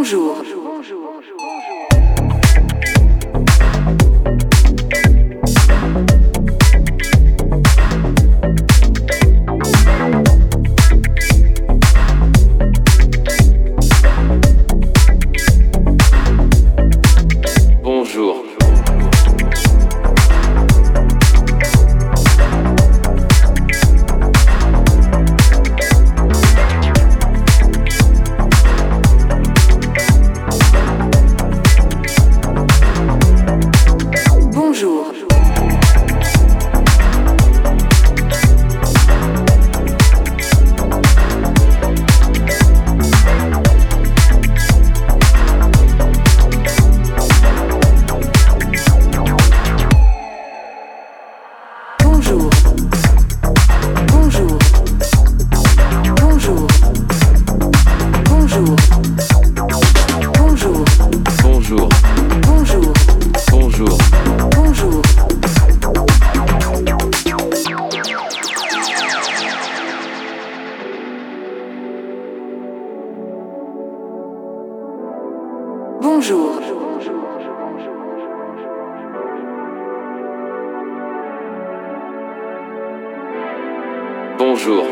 Bonjour. Bonjour. Bonjour. Bonjour.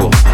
cool.